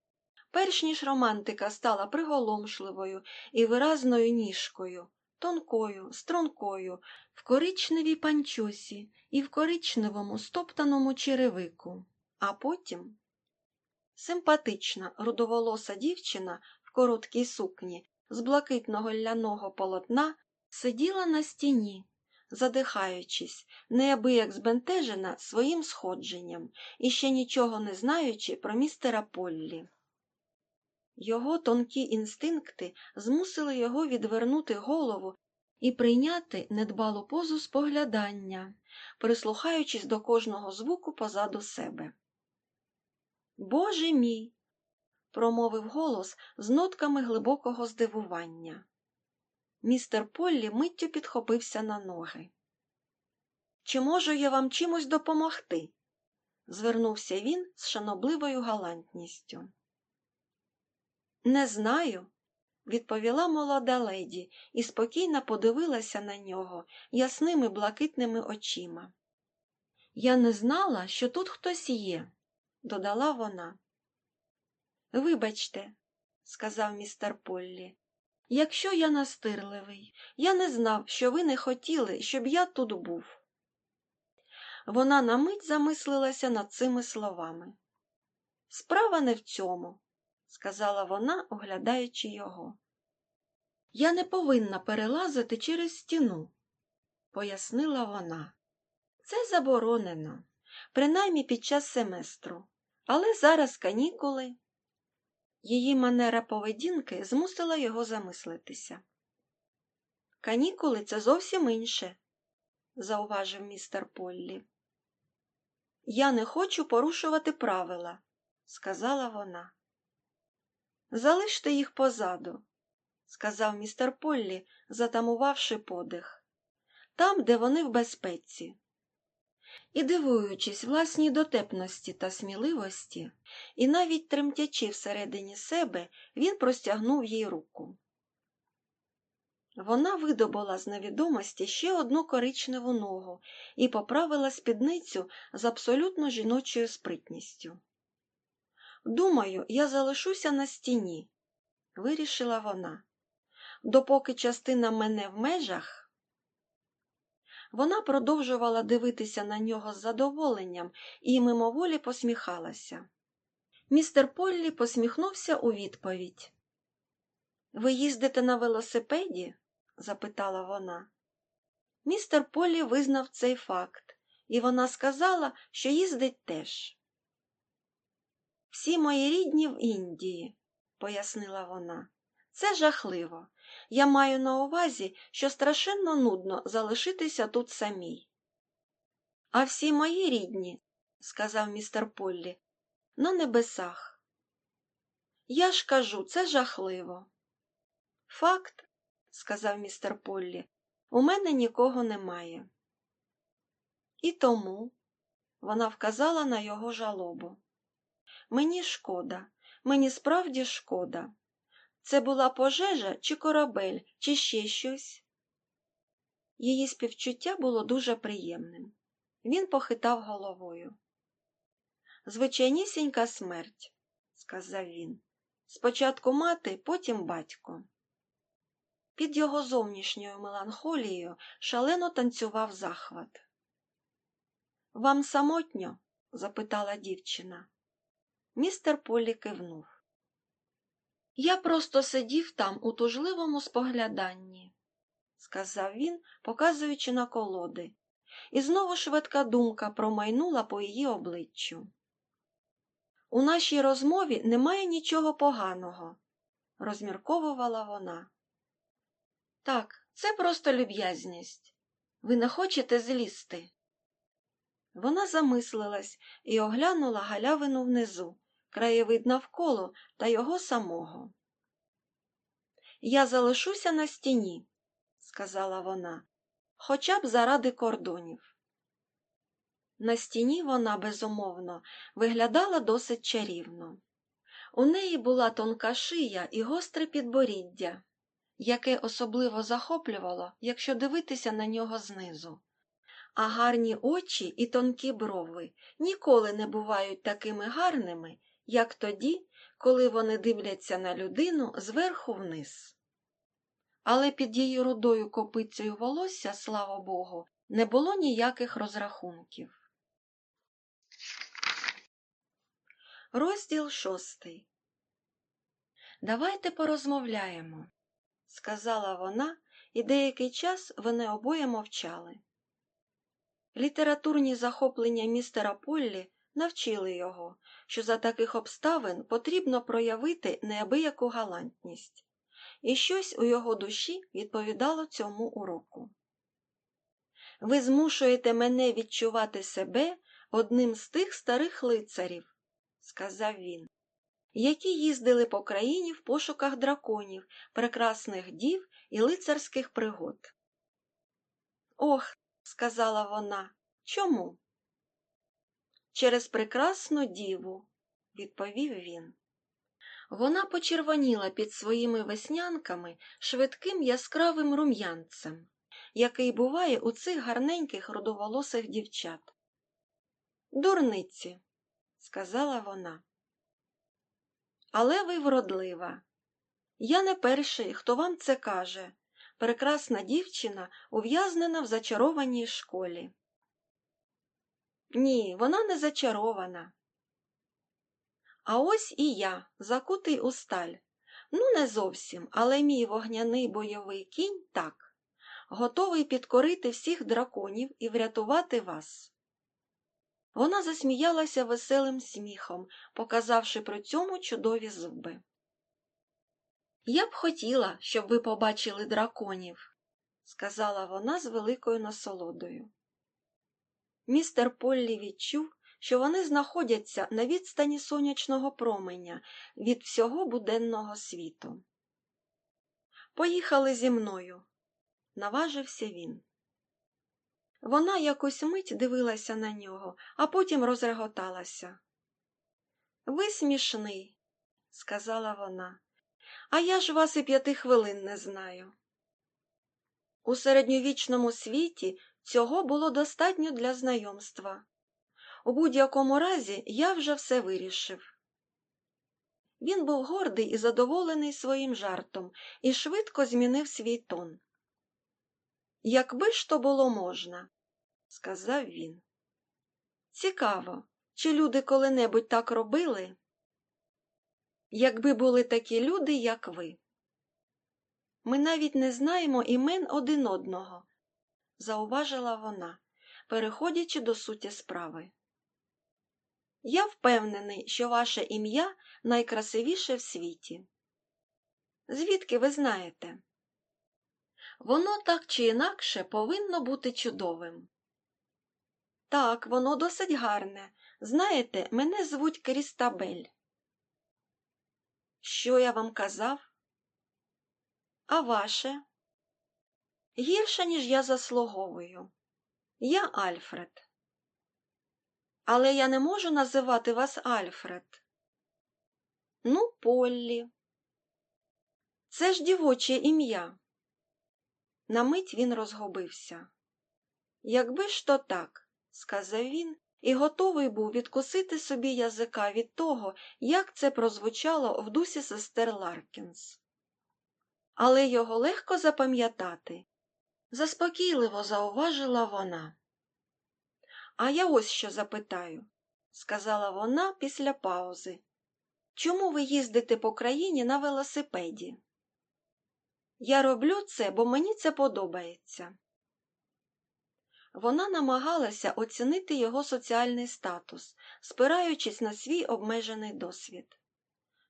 Перш ніж романтика стала приголомшливою і виразною ніжкою, тонкою, стрункою, в коричневій панчосі і в коричневому стоптаному черевику. А потім симпатична рудоволоса дівчина в короткій сукні з блакитного ляного полотна сиділа на стіні, задихаючись, неабияк збентежена своїм сходженням і ще нічого не знаючи про містера Поллі. Його тонкі інстинкти змусили його відвернути голову і прийняти недбалу позу споглядання, прислухаючись до кожного звуку позаду себе. Боже мій, промовив голос з нотками глибокого здивування. Містер Поллі миттю підхопився на ноги. Чи можу я вам чимось допомогти? звернувся він з шанобливою галантністю. Не знаю, відповіла молода леді і спокійно подивилася на нього ясними блакитними очима. Я не знала, що тут хтось є, додала вона. Вибачте, сказав містер Поллі, якщо я настирливий, я не знав, що ви не хотіли, щоб я тут був. Вона на мить замислилася над цими словами. Справа не в цьому, сказала вона, оглядаючи його. Я не повинна перелазити через стіну, пояснила вона. Це заборонено, принаймні під час семестру, але зараз канікули. Її манера поведінки змусила його замислитися. Канікули це зовсім інше, зауважив містер Поллі. Я не хочу порушувати правила, сказала вона. Залиште їх позаду, сказав містер Поллі, затамувавши подих, там, де вони в безпеці. І, дивуючись власній дотепності та сміливості, і навіть тремтячи всередині себе, він простягнув їй руку. Вона видобула з невідомості ще одну коричневу ногу і поправила спідницю з абсолютно жіночою спритністю. Думаю, я залишуся на стіні, вирішила вона. Допоки частина мене в межах. Вона продовжувала дивитися на нього з задоволенням і мимоволі посміхалася. Містер Поллі посміхнувся у відповідь. Ви їздите на велосипеді? запитала вона. Містер Поллі визнав цей факт, і вона сказала, що їздить теж. Всі мої рідні в Індії, пояснила вона. Це жахливо. Я маю на увазі, що страшенно нудно залишитися тут самій. А всі мої рідні, сказав містер Поллі, на небесах. Я ж кажу, це жахливо. Факт, сказав містер Поллі, у мене нікого немає. І тому вона вказала на його жалобу. Мені шкода, мені справді шкода. Це була пожежа чи корабель, чи ще щось? Її співчуття було дуже приємним. Він похитав головою. Звичайнісінька смерть, сказав він. Спочатку мати, потім батько. Під його зовнішньою меланхолією шалено танцював захват. Вам самотньо? запитала дівчина. Містер Полі кивнув. Я просто сидів там у тужливому спогляданні, сказав він, показуючи на колоди, і знову швидка думка промайнула по її обличчю. У нашій розмові немає нічого поганого, розмірковувала вона. Так, це просто люб'язність. Ви не хочете злізти? Вона замислилась і оглянула галявину внизу, краєвид навколо та його самого. Я залишуся на стіні, сказала вона, хоча б заради кордонів. На стіні вона, безумовно, виглядала досить чарівно. У неї була тонка шия і гостре підборіддя, яке особливо захоплювало, якщо дивитися на нього знизу. А гарні очі і тонкі брови ніколи не бувають такими гарними, як тоді, коли вони дивляться на людину зверху вниз. Але під її рудою копицею волосся, слава Богу, не було ніяких розрахунків. Розділ шостий. Давайте порозмовляємо, сказала вона, і деякий час вони обоє мовчали. Літературні захоплення містера Поллі навчили його, що за таких обставин потрібно проявити неабияку галантність, і щось у його душі відповідало цьому уроку. Ви змушуєте мене відчувати себе одним з тих старих лицарів, сказав він, які їздили по країні в пошуках драконів, прекрасних дів і лицарських пригод. Ох, сказала вона, чому? Через прекрасну діву, відповів він. Вона почервоніла під своїми веснянками швидким яскравим рум'янцем, який буває у цих гарненьких родоволосих дівчат. Дурниці, сказала вона. Але ви вродлива. Я не перший, хто вам це каже. Прекрасна дівчина ув'язнена в зачарованій школі. Ні, вона не зачарована. А ось і я, закутий у сталь. Ну, не зовсім, але мій вогняний бойовий кінь так, готовий підкорити всіх драконів і врятувати вас. Вона засміялася веселим сміхом, показавши при цьому чудові зуби. Я б хотіла, щоб ви побачили драконів, сказала вона з великою насолодою. Містер Поллі відчув, що вони знаходяться на відстані сонячного променя від всього буденного світу. Поїхали зі мною, наважився він. Вона якусь мить дивилася на нього, а потім розреготалася. Ви смішний, сказала вона, а я ж вас і п'яти хвилин не знаю. У середньовічному світі цього було достатньо для знайомства. У будь-якому разі я вже все вирішив. Він був гордий і задоволений своїм жартом і швидко змінив свій тон. Якби ж то було можна, сказав він. Цікаво, чи люди коли-небудь так робили? Якби були такі люди, як ви. Ми навіть не знаємо імен один одного, зауважила вона, переходячи до суті справи. Я впевнений, що ваше ім'я найкрасивіше в світі. Звідки ви знаєте? Воно так чи інакше повинно бути чудовим. Так, воно досить гарне. Знаєте, мене звуть Крістабель. Що я вам казав? А ваше? Гірше, ніж я заслуговую. Я Альфред. Але я не можу називати вас Альфред. Ну, Поллі. Це ж дівоче ім'я. На мить він розгубився. Якби ж то так, сказав він, і готовий був відкусити собі язика від того, як це прозвучало в дусі сестер Ларкінс. Але його легко запам'ятати, заспокійливо зауважила вона. А я ось що запитаю, сказала вона після паузи. Чому ви їздите по країні на велосипеді? Я роблю це, бо мені це подобається. Вона намагалася оцінити його соціальний статус, спираючись на свій обмежений досвід.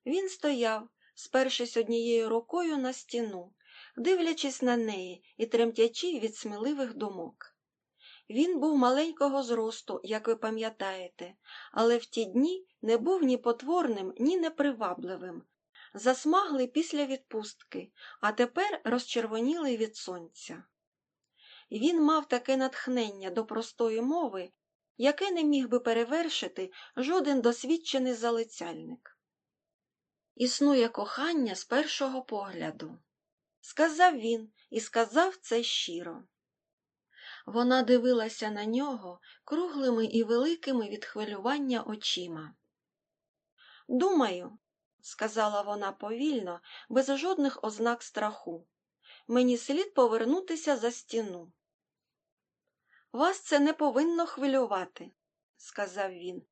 Він стояв, спершись однією рукою на стіну, дивлячись на неї і тремтячи від сміливих думок. Він був маленького зросту, як ви пам'ятаєте, але в ті дні не був ні потворним, ні непривабливим. Засмаглий після відпустки, а тепер розчервонілий від сонця. Він мав таке натхнення до простої мови, яке не міг би перевершити жоден досвідчений залицяльник. Існує кохання з першого погляду, сказав він і сказав це щиро. Вона дивилася на нього круглими і великими від хвилювання очима. Думаю, сказала вона повільно, без жодних ознак страху, мені слід повернутися за стіну. Вас це не повинно хвилювати, сказав він.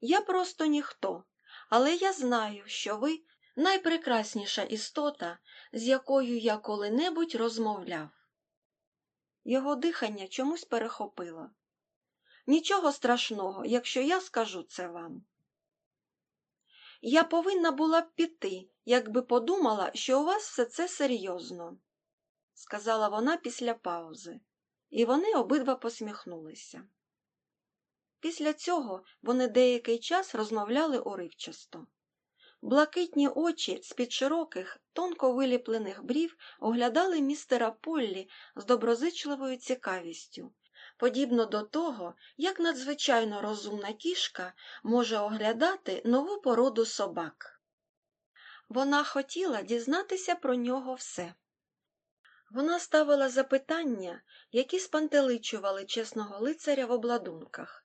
Я просто ніхто, але я знаю, що ви найпрекрасніша істота, з якою я коли-небудь розмовляв. Його дихання чомусь перехопило. Нічого страшного, якщо я скажу це вам. Я повинна була б піти, якби подумала, що у вас все це серйозно, сказала вона після паузи, і вони обидва посміхнулися. Після цього вони деякий час розмовляли уривчасто. Блакитні очі з-під широких, тонко виліплених брів оглядали містера Поллі з доброзичливою цікавістю, подібно до того, як надзвичайно розумна кішка може оглядати нову породу собак. Вона хотіла дізнатися про нього все. Вона ставила запитання, які спантеличували чесного лицаря в обладунках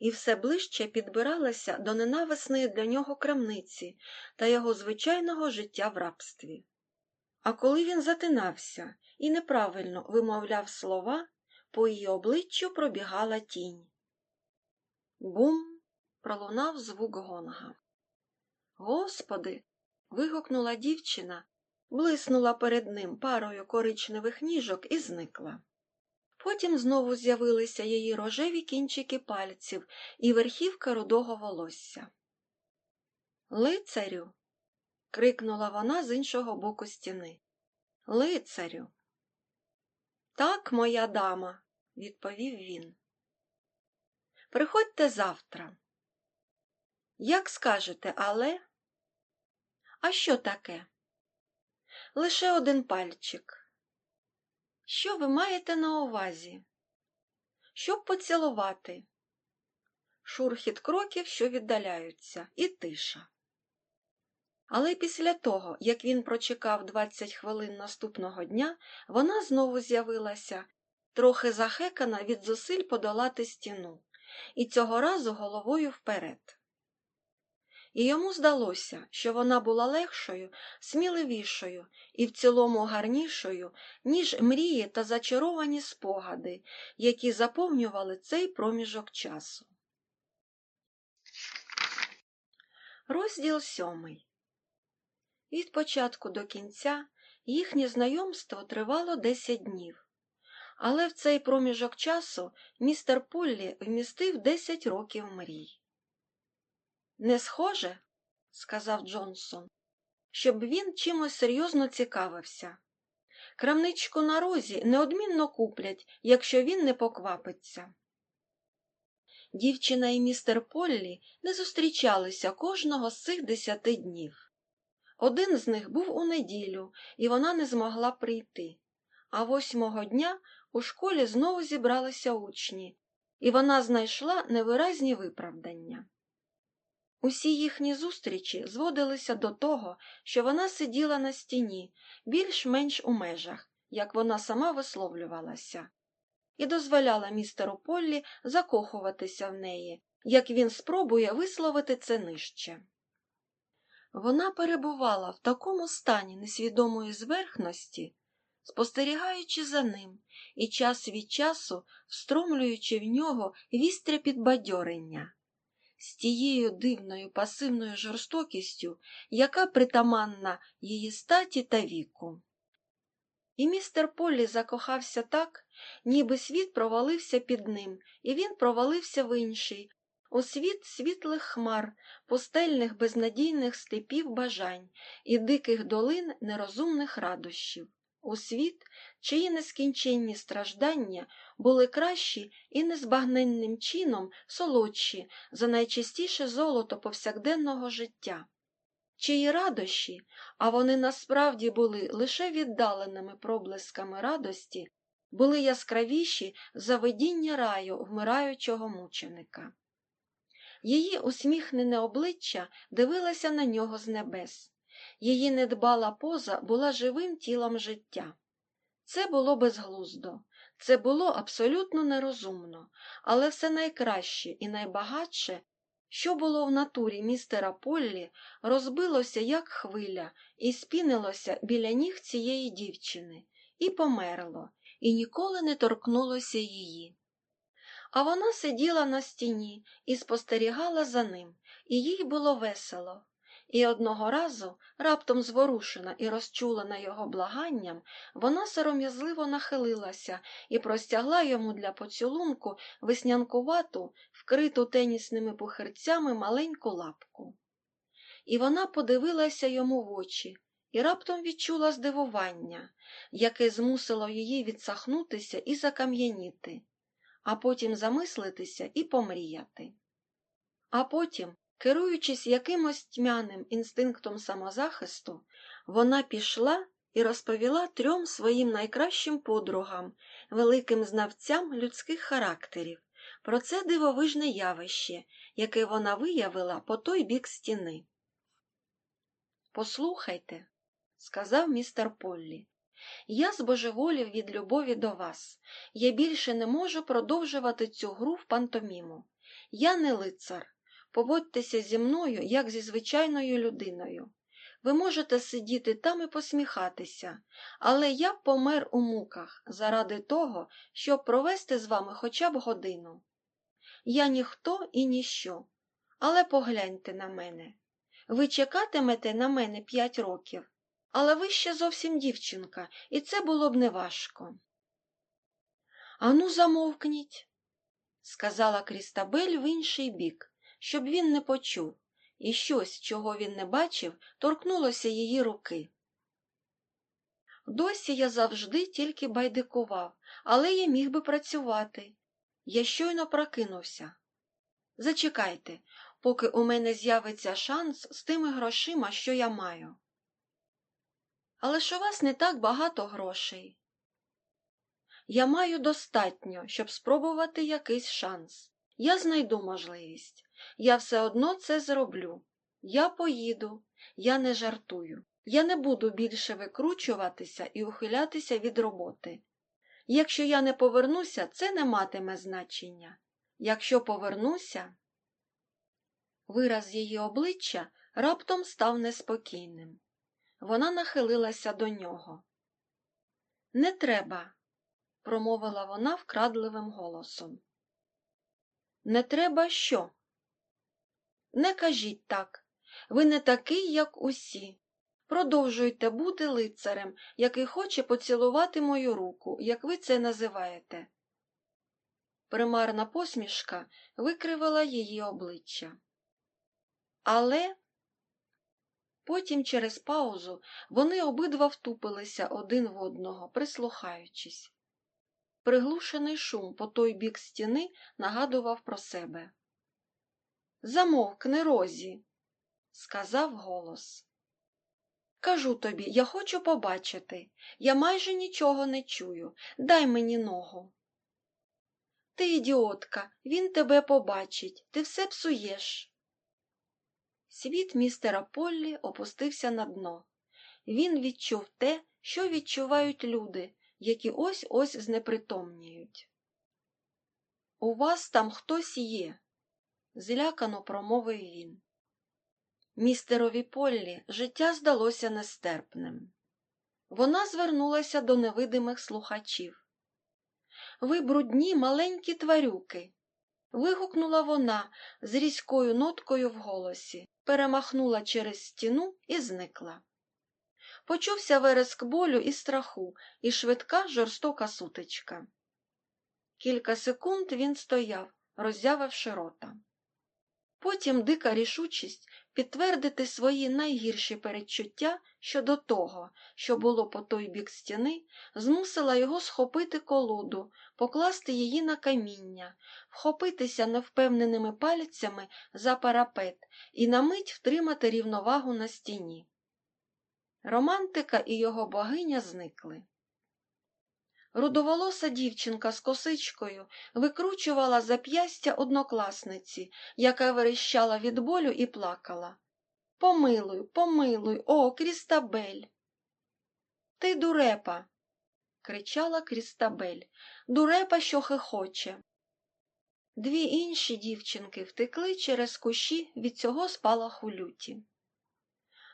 і все ближче підбиралася до ненависної для нього крамниці та його звичайного життя в рабстві. А коли він затинався і неправильно вимовляв слова, по її обличчю пробігала тінь. Бум! пролунав звук гонга. Господи. вигукнула дівчина, блиснула перед ним парою коричневих ніжок і зникла. Потім знову з'явилися її рожеві кінчики пальців і верхівка рудого волосся. Лицарю. крикнула вона з іншого боку стіни. Лицарю. Так, моя дама, відповів він. Приходьте завтра. Як скажете, але? А що таке? Лише один пальчик. Що ви маєте на увазі? Щоб поцілувати. Шурхіт кроків, що віддаляються, і тиша. Але після того, як він прочекав 20 хвилин наступного дня, вона знову з'явилася, трохи захекана від зусиль подолати стіну, і цього разу головою вперед і йому здалося, що вона була легшою, сміливішою і в цілому гарнішою, ніж мрії та зачаровані спогади, які заповнювали цей проміжок часу. Розділ сьомий Від початку до кінця їхнє знайомство тривало десять днів. Але в цей проміжок часу містер Поллі вмістив десять років мрій. Не схоже, сказав Джонсон, щоб він чимось серйозно цікавився. Крамничку на розі неодмінно куплять, якщо він не поквапиться. Дівчина і містер Поллі не зустрічалися кожного з цих десяти днів. Один з них був у неділю, і вона не змогла прийти. А восьмого дня у школі знову зібралися учні, і вона знайшла невиразні виправдання. Усі їхні зустрічі зводилися до того, що вона сиділа на стіні, більш-менш у межах, як вона сама висловлювалася, і дозволяла містеру Поллі закохуватися в неї, як він спробує висловити це нижче. Вона перебувала в такому стані несвідомої зверхності, спостерігаючи за ним і час від часу встромлюючи в нього вістря підбадьорення з тією дивною пасивною жорстокістю, яка притаманна її статі та віку. І містер Поллі закохався так, ніби світ провалився під ним, і він провалився в інший, у світ світлих хмар, пустельних безнадійних степів бажань і диких долин нерозумних радощів, у світ, чиї нескінченні страждання були кращі і незбагненним чином солодші за найчастіше золото повсякденного життя. Чиї радощі, а вони насправді були лише віддаленими проблисками радості, були яскравіші за видіння раю вмираючого мученика. Її усміхнене обличчя дивилося на нього з небес. Її недбала поза була живим тілом життя. Це було безглуздо, це було абсолютно нерозумно, але все найкраще і найбагатше, що було в натурі містера Поллі, розбилося, як хвиля, і спінилося біля ніг цієї дівчини, і померло, і ніколи не торкнулося її. А вона сиділа на стіні і спостерігала за ним, і їй було весело. І одного разу, раптом зворушена і розчулена його благанням, вона сором'язливо нахилилася і простягла йому для поцілунку веснянкувату, вкриту тенісними пухирцями маленьку лапку. І вона подивилася йому в очі і раптом відчула здивування, яке змусило її відсахнутися і закам'яніти, а потім замислитися і помріяти. А потім, керуючись якимось тьмяним інстинктом самозахисту, вона пішла і розповіла трьом своїм найкращим подругам, великим знавцям людських характерів, про це дивовижне явище, яке вона виявила по той бік стіни. Послухайте, сказав містер Поллі, я збожеволів від любові до вас. Я більше не можу продовжувати цю гру в пантоміму. Я не лицар. Поводьтеся зі мною, як зі звичайною людиною. Ви можете сидіти там і посміхатися, але я помер у муках заради того, щоб провести з вами хоча б годину. Я ніхто і ніщо, але погляньте на мене. Ви чекатимете на мене п'ять років, але ви ще зовсім дівчинка, і це було б неважко. Ану, замовкніть, сказала Крістабель в інший бік, щоб він не почув, і щось, чого він не бачив, торкнулося її руки. Досі я завжди тільки байдикував, але я міг би працювати. Я щойно прокинувся. Зачекайте, поки у мене з'явиться шанс з тими грошима, що я маю. Але ж у вас не так багато грошей. Я маю достатньо, щоб спробувати якийсь шанс. Я знайду можливість. Я все одно це зроблю. Я поїду, я не жартую. Я не буду більше викручуватися і ухилятися від роботи. Якщо я не повернуся, це не матиме значення. Якщо повернуся, вираз її обличчя раптом став неспокійним. Вона нахилилася до нього. Не треба, промовила вона вкрадливим голосом. Не треба що? Не кажіть так. Ви не такий, як усі. Продовжуйте бути лицарем, який хоче поцілувати мою руку, як ви це називаєте. Примарна посмішка викривала її обличчя. Але потім через паузу вони обидва втупилися один в одного, прислухаючись. Приглушений шум по той бік стіни нагадував про себе. Замовкни, Розі, сказав голос. Кажу тобі, я хочу побачити. Я майже нічого не чую. Дай мені ногу. Ти ідіотка, він тебе побачить, ти все псуєш. Світ містера Поллі опустився на дно. Він відчув те, що відчувають люди, які ось ось знепритомніють. У вас там хтось є, злякано промовив він. Містерові Поллі життя здалося нестерпним. Вона звернулася до невидимих слухачів. Ви брудні маленькі тварюки. вигукнула вона з різкою ноткою в голосі, перемахнула через стіну і зникла. Почувся вереск болю і страху, і швидка жорстока сутичка. Кілька секунд він стояв, роззявивши рота. Потім дика рішучість підтвердити свої найгірші передчуття щодо того, що було по той бік стіни, змусила його схопити колоду, покласти її на каміння, вхопитися невпевненими пальцями за парапет і на мить втримати рівновагу на стіні. Романтика і його богиня зникли. Рудоволоса дівчинка з косичкою викручувала зап'ястя однокласниці, яка верещала від болю і плакала. Помилуй, помилуй, о, Крістабель. Ти дурепа. кричала Крістабель. Дурепа, що хихоче. Дві інші дівчинки втекли через кущі від цього спалаху люті.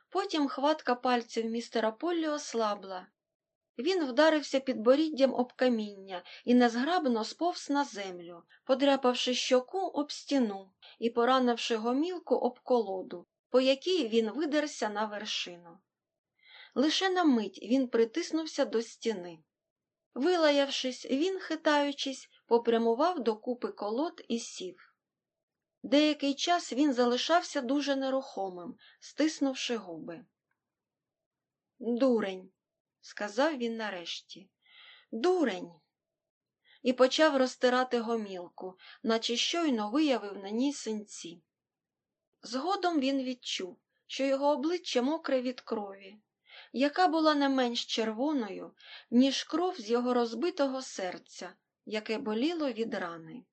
Потім хватка пальців містера Поллі ослабла. Він вдарився підборіддям об каміння і незграбно сповз на землю, подряпавши щоку об стіну і поранивши гомілку об колоду, по якій він видерся на вершину. Лише на мить він притиснувся до стіни. Вилаявшись, він, хитаючись, попрямував до купи колод і сів. Деякий час він залишався дуже нерухомим, стиснувши губи. Дурень, сказав він нарешті. Дурень. І почав розтирати гомілку, наче щойно виявив на ній синці. Згодом він відчув, що його обличчя мокре від крові, яка була не менш червоною, ніж кров з його розбитого серця, яке боліло від рани.